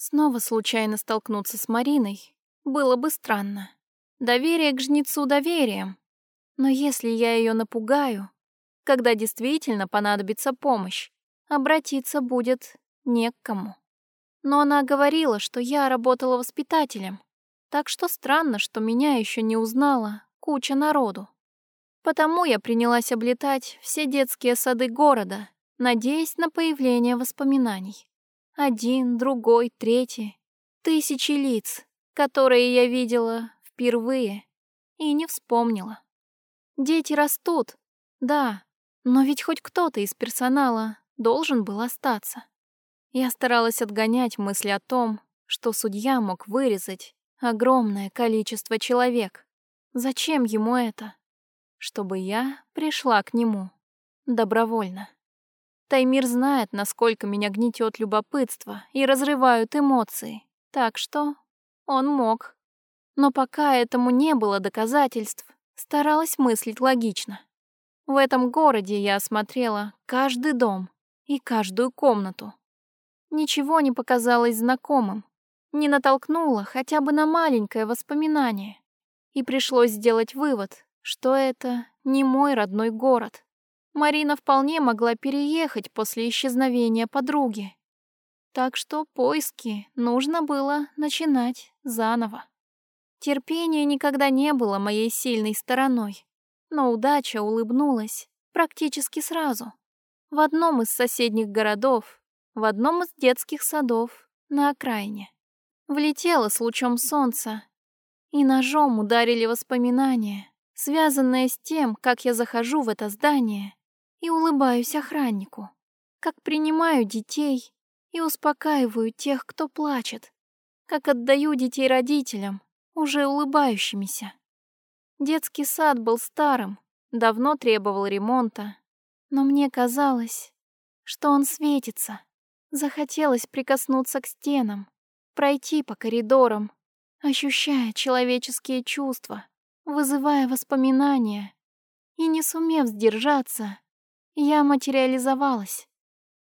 Снова случайно столкнуться с Мариной было бы странно. Доверие к жнецу доверием. Но если я ее напугаю, когда действительно понадобится помощь, обратиться будет не к кому. Но она говорила, что я работала воспитателем, так что странно, что меня еще не узнала куча народу. Потому я принялась облетать все детские сады города, надеясь на появление воспоминаний. Один, другой, третий. Тысячи лиц, которые я видела впервые и не вспомнила. Дети растут, да, но ведь хоть кто-то из персонала должен был остаться. Я старалась отгонять мысли о том, что судья мог вырезать огромное количество человек. Зачем ему это? чтобы я пришла к нему. Добровольно. Таймир знает, насколько меня гнетет любопытство и разрывают эмоции, так что он мог. Но пока этому не было доказательств, старалась мыслить логично. В этом городе я осмотрела каждый дом и каждую комнату. Ничего не показалось знакомым, не натолкнуло хотя бы на маленькое воспоминание. И пришлось сделать вывод, что это не мой родной город. Марина вполне могла переехать после исчезновения подруги. Так что поиски нужно было начинать заново. Терпение никогда не было моей сильной стороной, но удача улыбнулась практически сразу. В одном из соседних городов, в одном из детских садов на окраине. Влетела с лучом солнца, и ножом ударили воспоминания, связанное с тем, как я захожу в это здание и улыбаюсь охраннику, как принимаю детей и успокаиваю тех, кто плачет, как отдаю детей родителям, уже улыбающимися. Детский сад был старым, давно требовал ремонта, но мне казалось, что он светится. Захотелось прикоснуться к стенам, пройти по коридорам, ощущая человеческие чувства, вызывая воспоминания. И не сумев сдержаться, я материализовалась.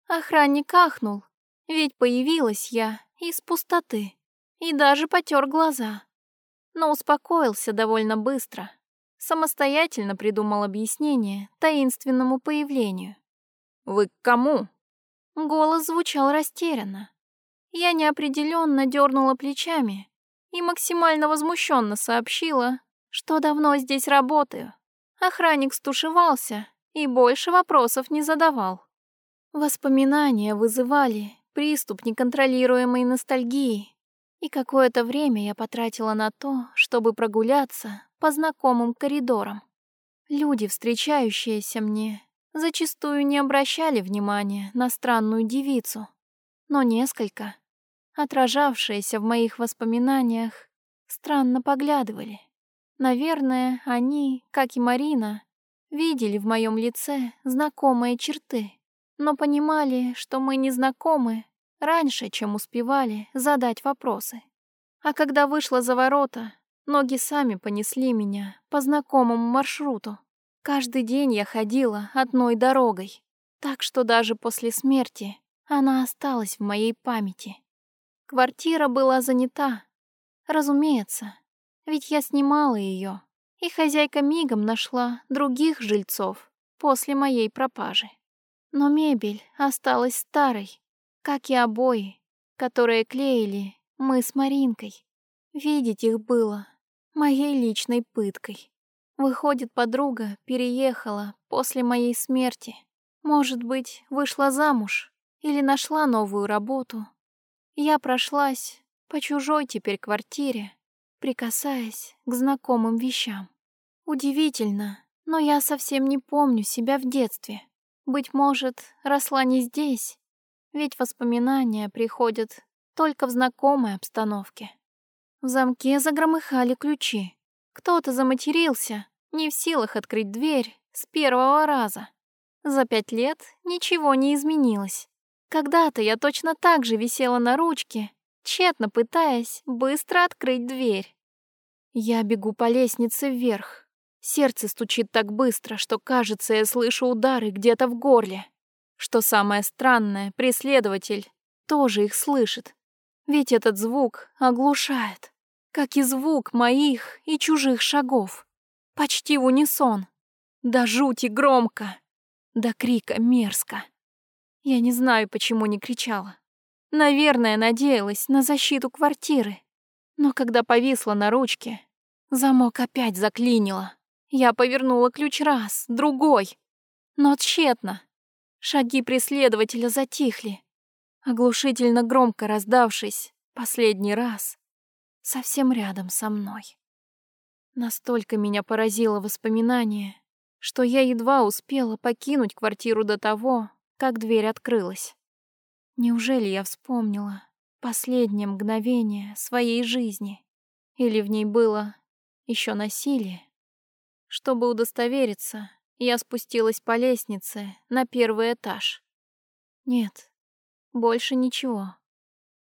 Охранник ахнул, ведь появилась я из пустоты и даже потер глаза. Но успокоился довольно быстро. Самостоятельно придумал объяснение таинственному появлению. «Вы к кому?» Голос звучал растерянно. Я неопределенно дернула плечами и максимально возмущенно сообщила, что давно здесь работаю. Охранник стушевался и больше вопросов не задавал. Воспоминания вызывали приступ неконтролируемой ностальгии, и какое-то время я потратила на то, чтобы прогуляться по знакомым коридорам. Люди, встречающиеся мне, зачастую не обращали внимания на странную девицу, но несколько, отражавшиеся в моих воспоминаниях, странно поглядывали. Наверное, они, как и Марина, видели в моем лице знакомые черты, но понимали, что мы не знакомы раньше, чем успевали задать вопросы. А когда вышла за ворота, ноги сами понесли меня по знакомому маршруту. Каждый день я ходила одной дорогой, так что даже после смерти она осталась в моей памяти. Квартира была занята. Разумеется, ведь я снимала ее, и хозяйка мигом нашла других жильцов после моей пропажи. Но мебель осталась старой, как и обои, которые клеили мы с Маринкой. Видеть их было моей личной пыткой. Выходит, подруга переехала после моей смерти. Может быть, вышла замуж или нашла новую работу. Я прошлась по чужой теперь квартире, прикасаясь к знакомым вещам. Удивительно, но я совсем не помню себя в детстве. Быть может, росла не здесь, ведь воспоминания приходят только в знакомой обстановке. В замке загромыхали ключи. Кто-то заматерился, не в силах открыть дверь с первого раза. За пять лет ничего не изменилось. Когда-то я точно так же висела на ручке тщетно пытаясь быстро открыть дверь. Я бегу по лестнице вверх. Сердце стучит так быстро, что, кажется, я слышу удары где-то в горле. Что самое странное, преследователь тоже их слышит. Ведь этот звук оглушает, как и звук моих и чужих шагов. Почти в унисон. До жути громко, до крика мерзко. Я не знаю, почему не кричала. Наверное, надеялась на защиту квартиры. Но когда повисла на ручке, замок опять заклинило. Я повернула ключ раз, другой. Но тщетно. Шаги преследователя затихли. Оглушительно громко раздавшись последний раз, совсем рядом со мной. Настолько меня поразило воспоминание, что я едва успела покинуть квартиру до того, как дверь открылась. Неужели я вспомнила последнее мгновение своей жизни? Или в ней было еще насилие? Чтобы удостовериться, я спустилась по лестнице на первый этаж. Нет, больше ничего.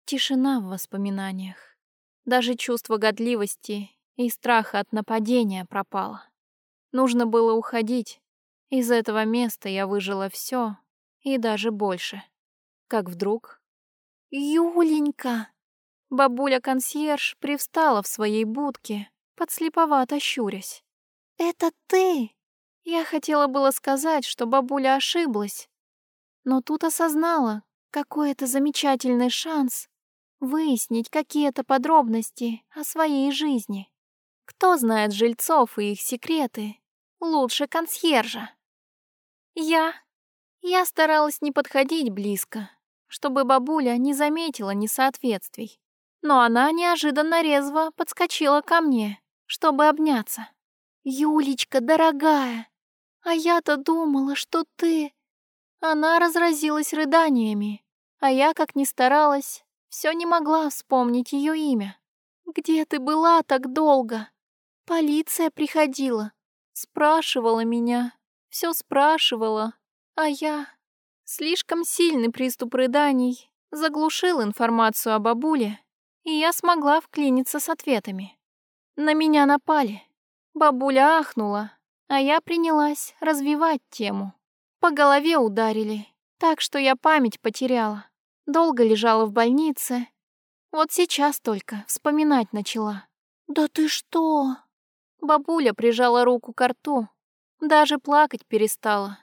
Тишина в воспоминаниях. Даже чувство годливости и страха от нападения пропало. Нужно было уходить. Из этого места я выжила все и даже больше. Как вдруг... «Юленька!» Бабуля-консьерж привстала в своей будке, подслеповато щурясь. «Это ты?» Я хотела было сказать, что бабуля ошиблась, но тут осознала, какой это замечательный шанс выяснить какие-то подробности о своей жизни. Кто знает жильцов и их секреты лучше консьержа? Я... Я старалась не подходить близко, чтобы бабуля не заметила несоответствий. Но она неожиданно резво подскочила ко мне, чтобы обняться. «Юлечка, дорогая, а я-то думала, что ты...» Она разразилась рыданиями, а я, как ни старалась, все не могла вспомнить ее имя. «Где ты была так долго?» Полиция приходила, спрашивала меня, все спрашивала, а я... Слишком сильный приступ рыданий заглушил информацию о бабуле, и я смогла вклиниться с ответами. На меня напали. Бабуля ахнула, а я принялась развивать тему. По голове ударили, так что я память потеряла. Долго лежала в больнице. Вот сейчас только вспоминать начала. «Да ты что?» Бабуля прижала руку к рту. Даже плакать перестала.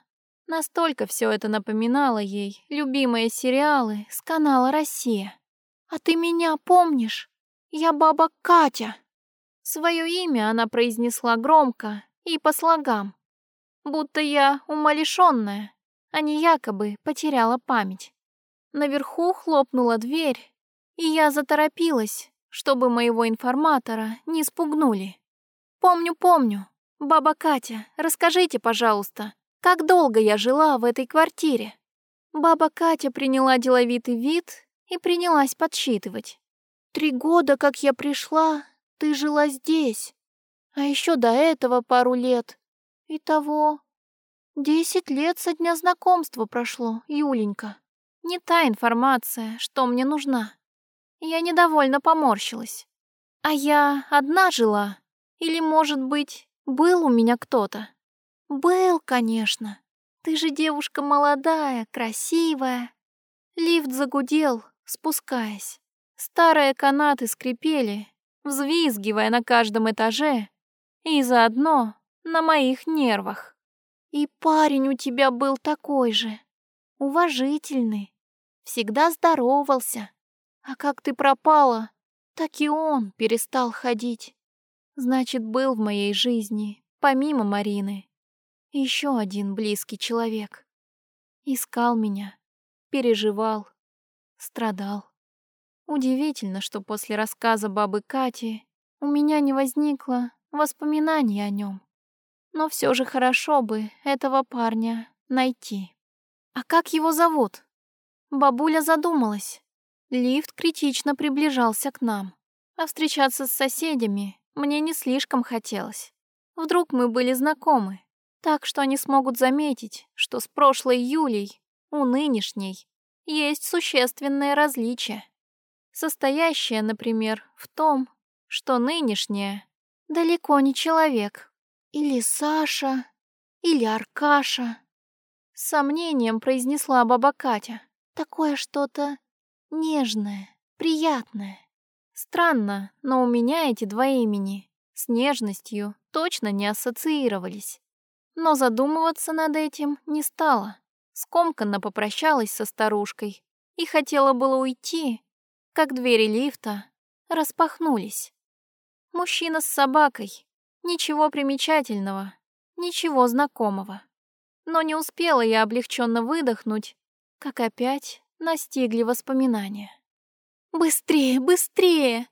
Настолько все это напоминало ей любимые сериалы с канала «Россия». «А ты меня помнишь? Я баба Катя». Свое имя она произнесла громко и по слогам, будто я умалишенная, а не якобы потеряла память. Наверху хлопнула дверь, и я заторопилась, чтобы моего информатора не спугнули. «Помню, помню. Баба Катя, расскажите, пожалуйста, как долго я жила в этой квартире?» Баба Катя приняла деловитый вид и принялась подсчитывать. «Три года, как я пришла, ты жила здесь. А еще до этого пару лет. Итого, десять лет со дня знакомства прошло, Юленька. Не та информация, что мне нужна. Я недовольно поморщилась. А я одна жила? Или, может быть, был у меня кто-то? Был, конечно. Ты же девушка молодая, красивая. Лифт загудел, спускаясь. Старые канаты скрипели, взвизгивая на каждом этаже и заодно на моих нервах. И парень у тебя был такой же, уважительный, всегда здоровался. А как ты пропала, так и он перестал ходить. Значит, был в моей жизни, помимо Марины, еще один близкий человек. Искал меня, переживал, страдал. Удивительно, что после рассказа бабы Кати у меня не возникло воспоминаний о нем. Но все же хорошо бы этого парня найти. А как его зовут? Бабуля задумалась. Лифт критично приближался к нам, а встречаться с соседями мне не слишком хотелось. Вдруг мы были знакомы, так что они смогут заметить, что с прошлой Юлей у нынешней есть существенное различие, состоящее, например, в том, что нынешняя далеко не человек. Или Саша, или Аркаша. С сомнением произнесла баба Катя. Такое что-то нежное, приятное. Странно, но у меня эти два имени с нежностью точно не ассоциировались. Но задумываться над этим не стала. Скомканно попрощалась со старушкой и хотела было уйти, как двери лифта распахнулись. Мужчина с собакой. Ничего примечательного, ничего знакомого. Но не успела я облегченно выдохнуть, как опять настигли воспоминания. «Быстрее, быстрее!»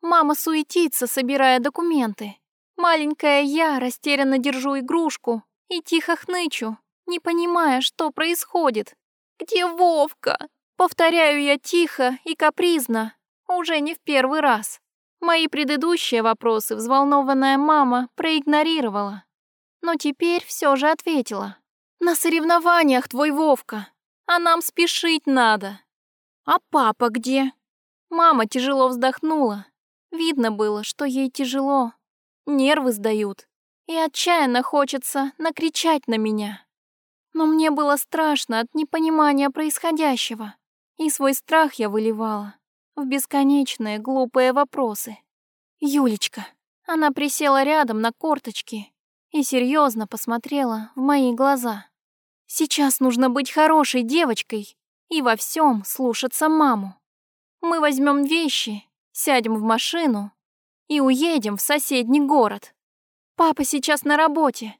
Мама суетится, собирая документы. Маленькая я растерянно держу игрушку и тихо хнычу, не понимая, что происходит. «Где Вовка?» Повторяю я тихо и капризно, уже не в первый раз. Мои предыдущие вопросы взволнованная мама проигнорировала. Но теперь все же ответила. «На соревнованиях твой Вовка, а нам спешить надо». «А папа где?» Мама тяжело вздохнула. Видно было, что ей тяжело. Нервы сдают. И отчаянно хочется накричать на меня. Но мне было страшно от непонимания происходящего. И свой страх я выливала в бесконечные глупые вопросы. «Юлечка». Она присела рядом на корточки и серьезно посмотрела в мои глаза. «Сейчас нужно быть хорошей девочкой и во всем слушаться маму. Мы возьмем вещи, сядем в машину и уедем в соседний город. Папа сейчас на работе,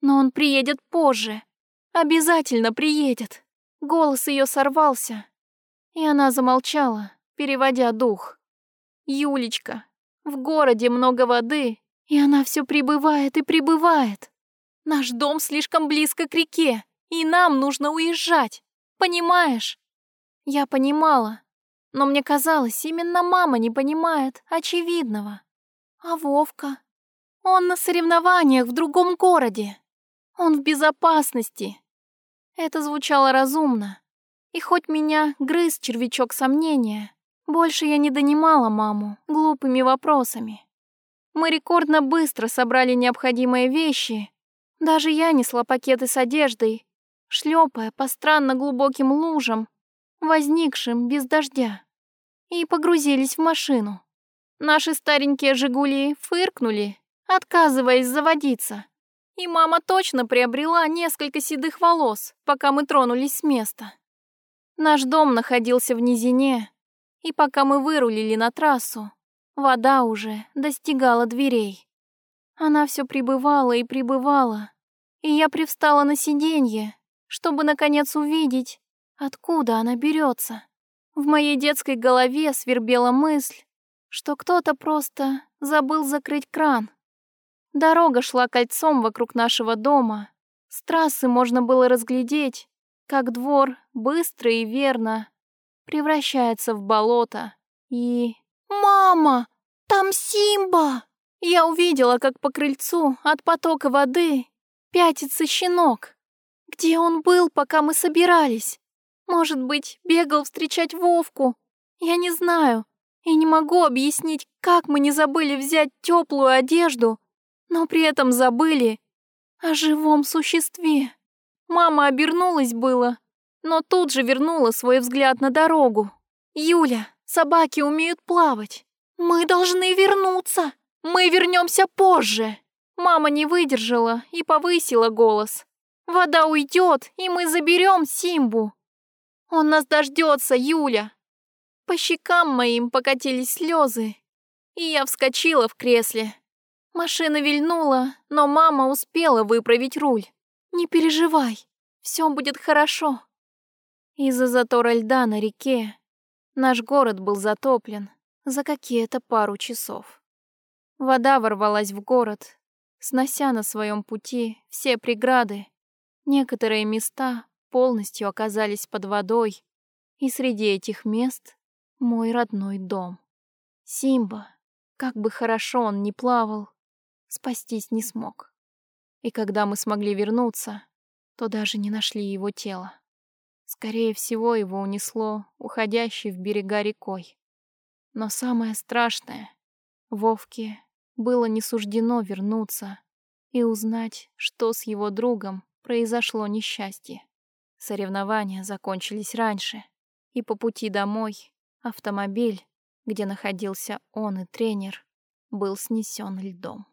но он приедет позже. Обязательно приедет». Голос ее сорвался, и она замолчала, переводя дух. «Юлечка, в городе много воды, и она все прибывает и прибывает. Наш дом слишком близко к реке, и нам нужно уезжать, понимаешь?» Я понимала, но мне казалось, именно мама не понимает очевидного. А Вовка? Он на соревнованиях в другом городе. Он в безопасности. Это звучало разумно. И хоть меня грыз червячок сомнения, больше я не донимала маму глупыми вопросами. Мы рекордно быстро собрали необходимые вещи. Даже я несла пакеты с одеждой, шлепая по странно глубоким лужам, возникшим без дождя, и погрузились в машину. Наши старенькие «Жигули» фыркнули, отказываясь заводиться. И мама точно приобрела несколько седых волос, пока мы тронулись с места. Наш дом находился в низине, и пока мы вырулили на трассу, вода уже достигала дверей. Она все прибывала и прибывала, и я привстала на сиденье, чтобы наконец увидеть, откуда она берется. В моей детской голове свербела мысль, что кто-то просто забыл закрыть кран. Дорога шла кольцом вокруг нашего дома. С трассы можно было разглядеть, как двор быстро и верно превращается в болото. И... «Мама! Там Симба!» Я увидела, как по крыльцу от потока воды пятится щенок. Где он был, пока мы собирались? Может быть, бегал встречать Вовку? Я не знаю и не могу объяснить, как мы не забыли взять теплую одежду, но при этом забыли о живом существе. Мама обернулась было, но тут же вернула свой взгляд на дорогу. «Юля, собаки умеют плавать. Мы должны вернуться. Мы вернемся позже». Мама не выдержала и повысила голос. «Вода уйдет, и мы заберем Симбу. Он нас дождется, Юля». По щекам моим покатились слезы, и я вскочила в кресле. Машина вильнула, но мама успела выправить руль. Не переживай, все будет хорошо. Из-за затора льда на реке наш город был затоплен за какие-то пару часов. Вода ворвалась в город, снося на своем пути все преграды. Некоторые места полностью оказались под водой, и среди этих мест мой родной дом. Симба, как бы хорошо он ни плавал, спастись не смог. И когда мы смогли вернуться, то даже не нашли его тело. Скорее всего, его унесло уходящей в берега рекой. Но самое страшное, Вовке было не суждено вернуться и узнать, что с его другом произошло несчастье. Соревнования закончились раньше, и по пути домой Автомобиль, где находился он и тренер, был снесен льдом.